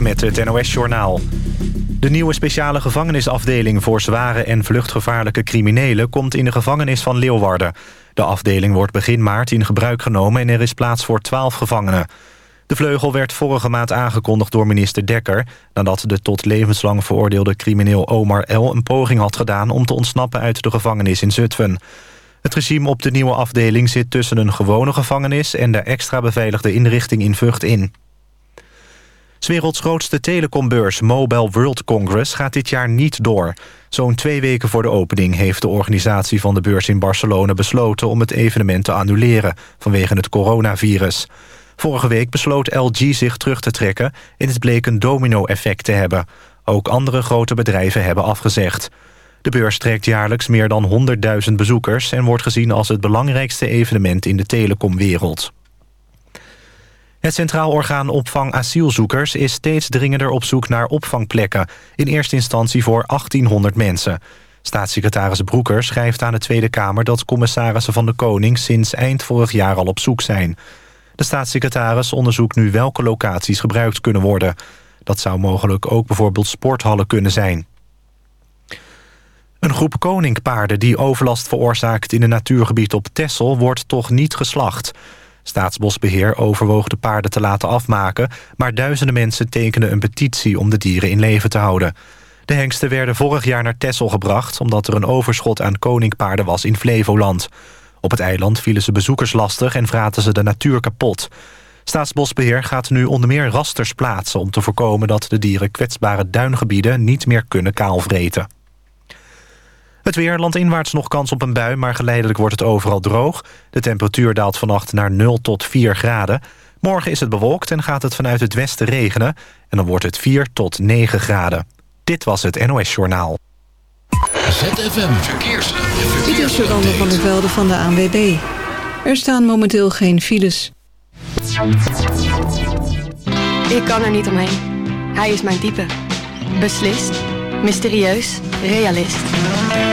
Met het NOS-journaal. De nieuwe speciale gevangenisafdeling voor zware en vluchtgevaarlijke criminelen... komt in de gevangenis van Leeuwarden. De afdeling wordt begin maart in gebruik genomen... en er is plaats voor 12 gevangenen. De vleugel werd vorige maand aangekondigd door minister Dekker... nadat de tot levenslang veroordeelde crimineel Omar L. een poging had gedaan... om te ontsnappen uit de gevangenis in Zutphen. Het regime op de nieuwe afdeling zit tussen een gewone gevangenis... en de extra beveiligde inrichting in Vught in. Werelds grootste telecombeurs Mobile World Congress gaat dit jaar niet door. Zo'n twee weken voor de opening heeft de organisatie van de beurs in Barcelona besloten om het evenement te annuleren vanwege het coronavirus. Vorige week besloot LG zich terug te trekken en het bleek een domino-effect te hebben. Ook andere grote bedrijven hebben afgezegd. De beurs trekt jaarlijks meer dan 100.000 bezoekers... en wordt gezien als het belangrijkste evenement in de telecomwereld. Het Centraal Orgaan Opvang Asielzoekers is steeds dringender op zoek naar opvangplekken. In eerste instantie voor 1800 mensen. Staatssecretaris Broekers schrijft aan de Tweede Kamer dat commissarissen van de Koning sinds eind vorig jaar al op zoek zijn. De staatssecretaris onderzoekt nu welke locaties gebruikt kunnen worden. Dat zou mogelijk ook bijvoorbeeld sporthallen kunnen zijn. Een groep koninkpaarden die overlast veroorzaakt in een natuurgebied op Texel wordt toch niet geslacht. Staatsbosbeheer overwoog de paarden te laten afmaken... maar duizenden mensen tekenden een petitie om de dieren in leven te houden. De hengsten werden vorig jaar naar Texel gebracht... omdat er een overschot aan koninkpaarden was in Flevoland. Op het eiland vielen ze bezoekers lastig en vraten ze de natuur kapot. Staatsbosbeheer gaat nu onder meer rasters plaatsen... om te voorkomen dat de dieren kwetsbare duingebieden niet meer kunnen kaalvreten. Het weer, landinwaarts nog kans op een bui... maar geleidelijk wordt het overal droog. De temperatuur daalt vannacht naar 0 tot 4 graden. Morgen is het bewolkt en gaat het vanuit het westen regenen... en dan wordt het 4 tot 9 graden. Dit was het NOS Journaal. ZFM Verkeers. Dit is Jolande van der Velde van de ANWB. Er staan momenteel geen files. Ik kan er niet omheen. Hij is mijn type. Beslist, mysterieus, realist.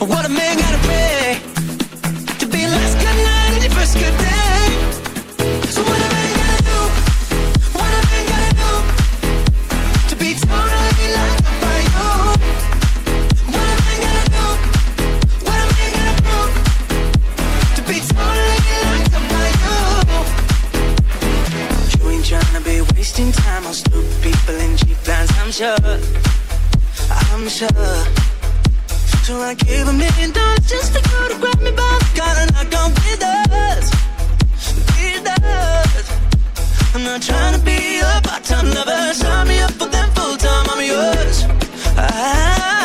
What a man gotta pay to be last good night and your first good day. So what a man gotta do? What a man gotta do to be totally loved by you? What a man gotta do? What a man gotta to be totally by you? You ain't be wasting time on stupid people in cheap lines. I'm sure. I'm sure so I gave a million dollars just for you to grab me by the collar and knock on with us, with us. I'm not trying to be a part-time lover. Sign me up for them full-time. I'm yours. I'm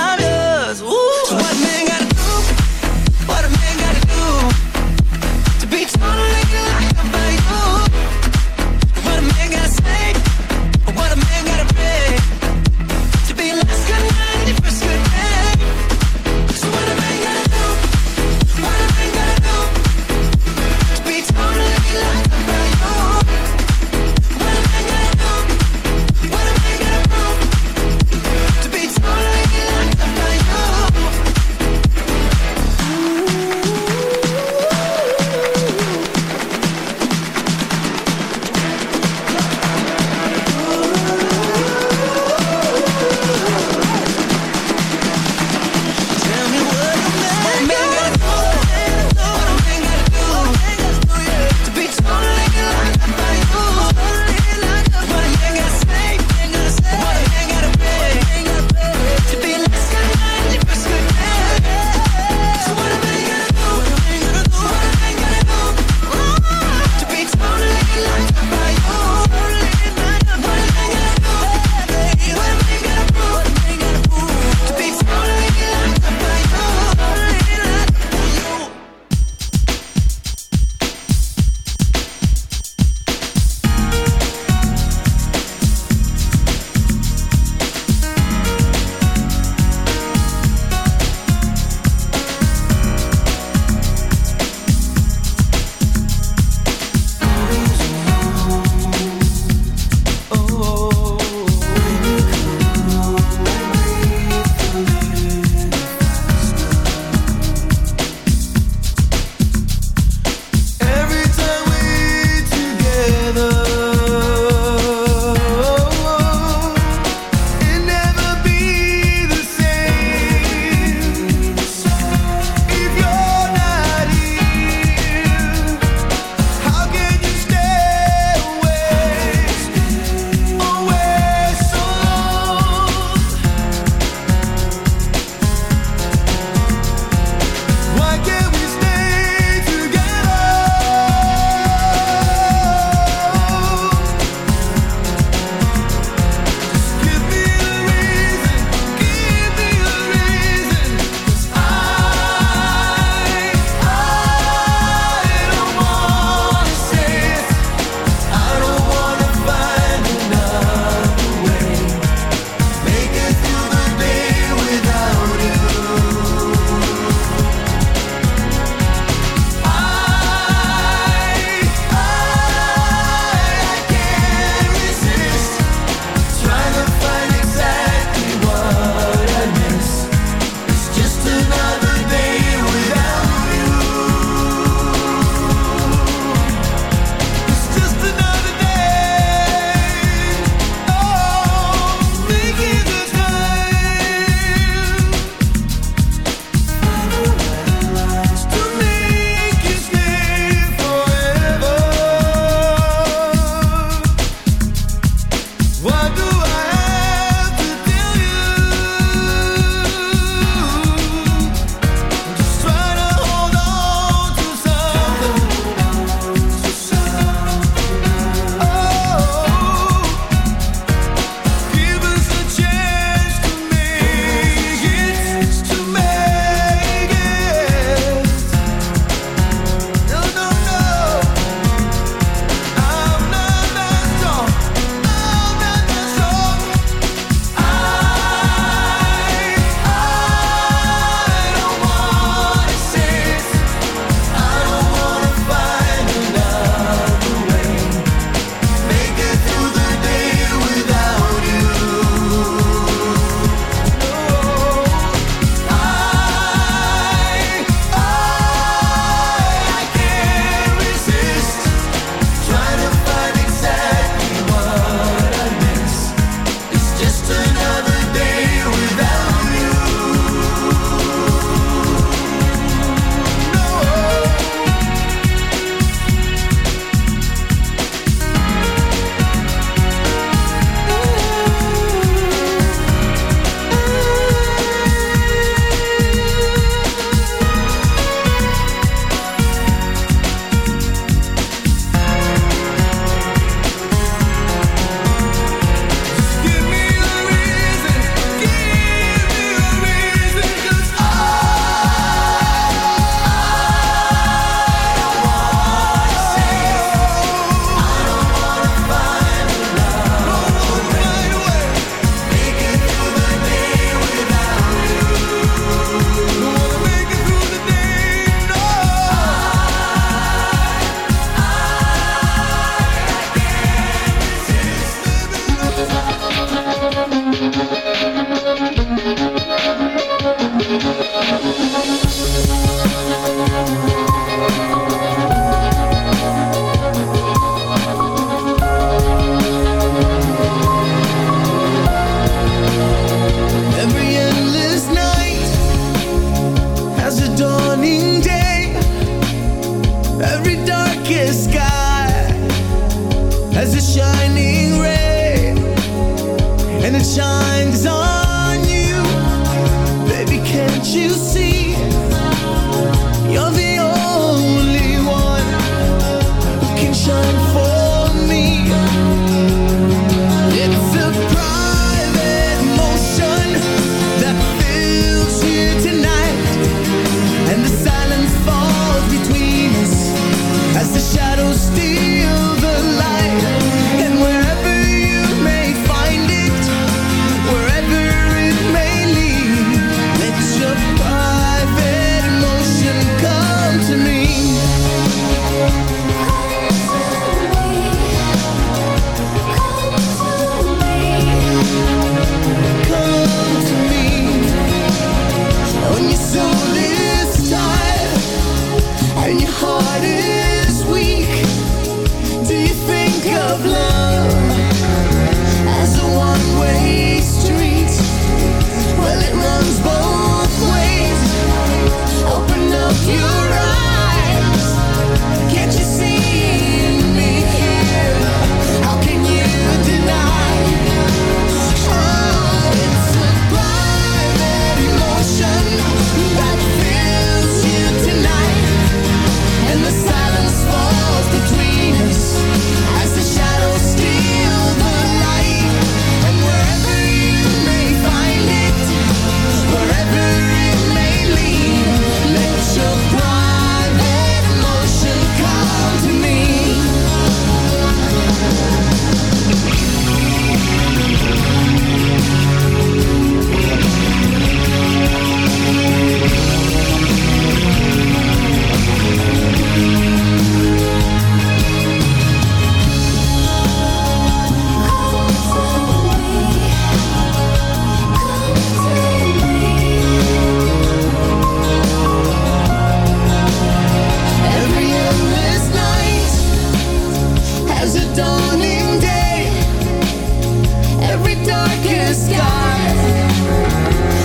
darkest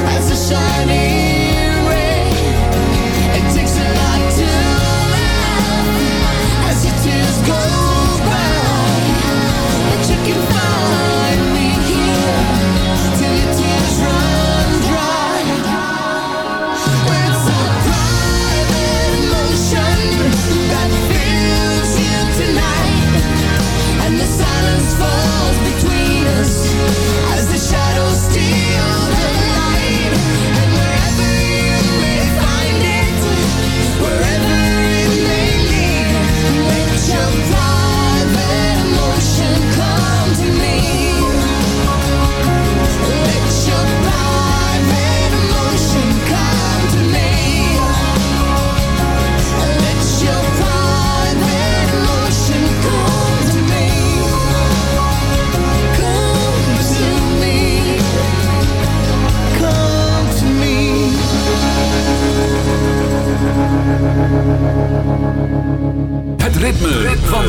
as a shining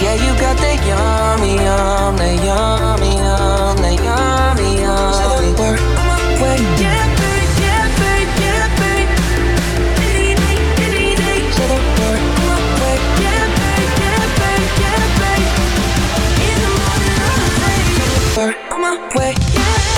Yeah, you got that yummy, yum, that yummy, yum, that yummy, yum. So. Yeah, babe, yeah, babe, yeah, babe. Any day, any day. Yeah, babe, yeah, babe, yeah, babe. In the morning, I'm late. Don't way. Yeah.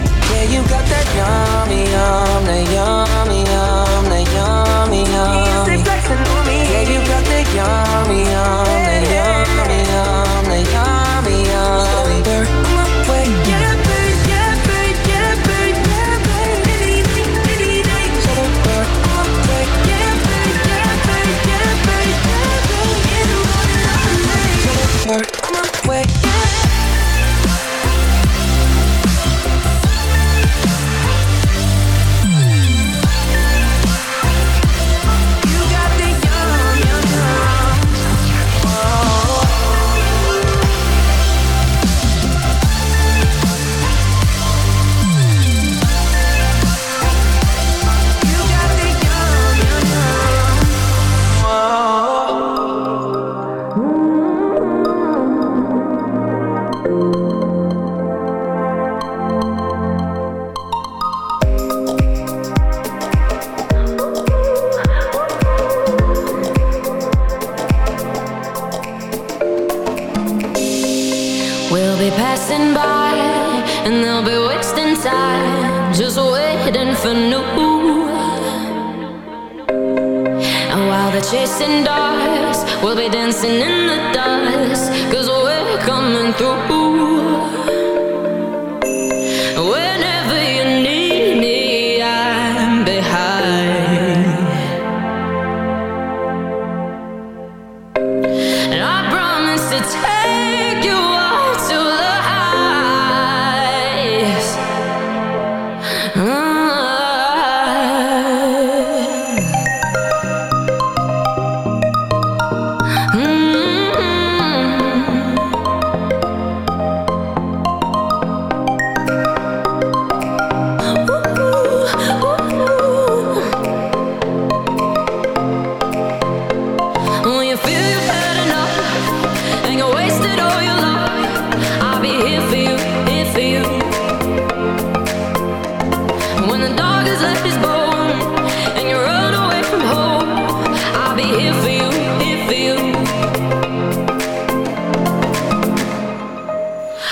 Yeah, you got that yummy, yum, that yummy, yum, that yummy, yum. Stay flexing on me. Yeah, you got that yummy, yum, that yummy, yum, that yummy, yum. On my way. Yeah, babe, yeah, babe, yeah, babe, yeah, babe. Any day, any day. On my way. Yeah, babe, yeah, babe, yeah, babe, yeah, babe. In the morning, on the way.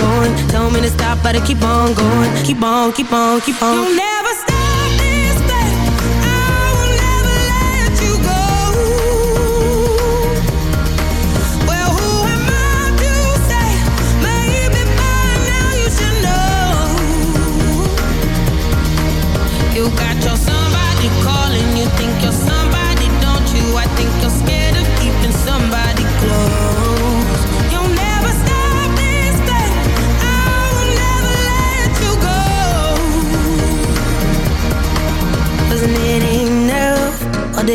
going. Told me to stop, but I keep on going. Keep on, keep on, keep on.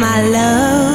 my love.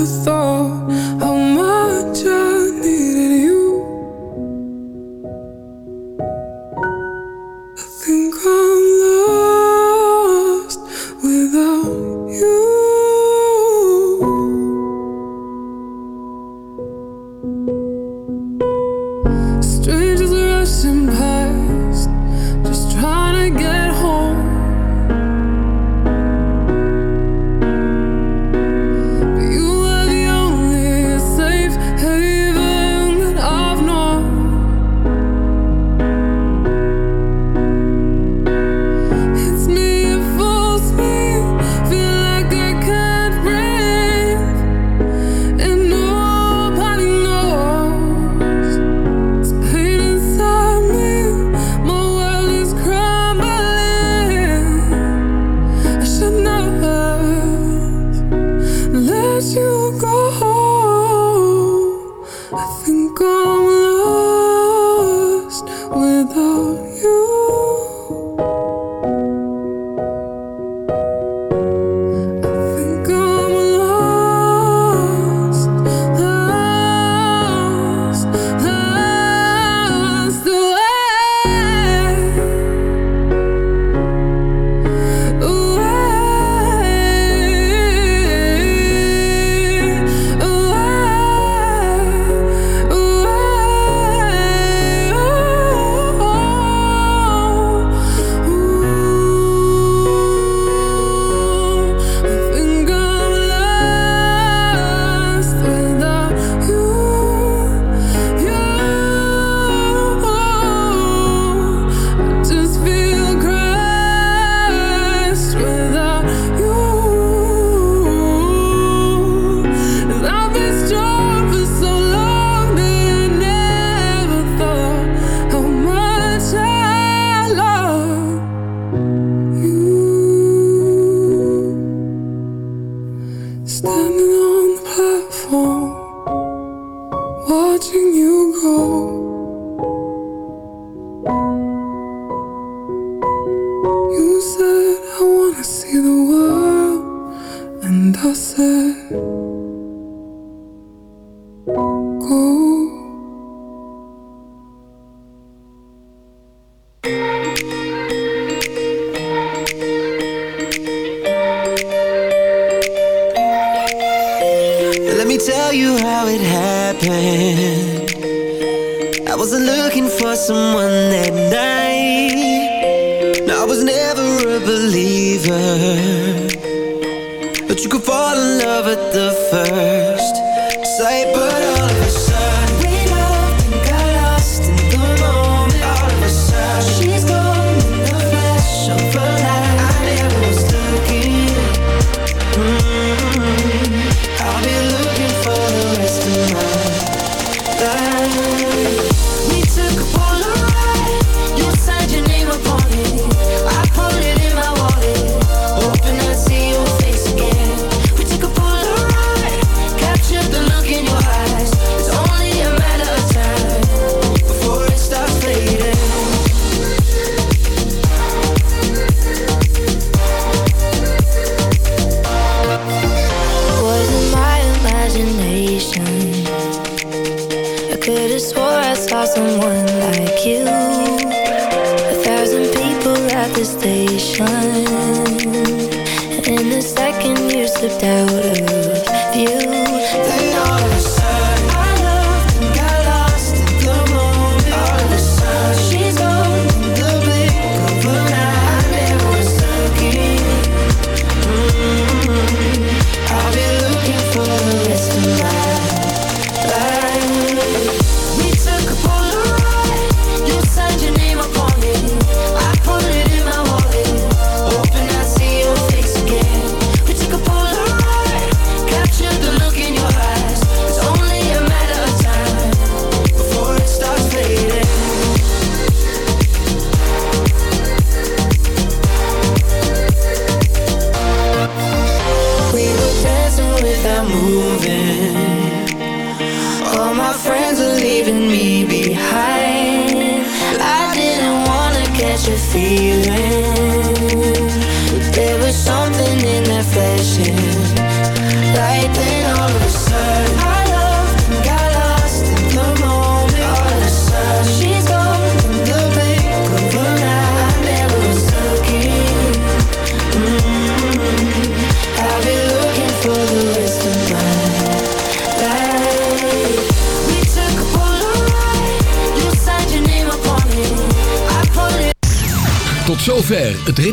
never thought. saw someone like you. A thousand people at the station. In a second you slipped out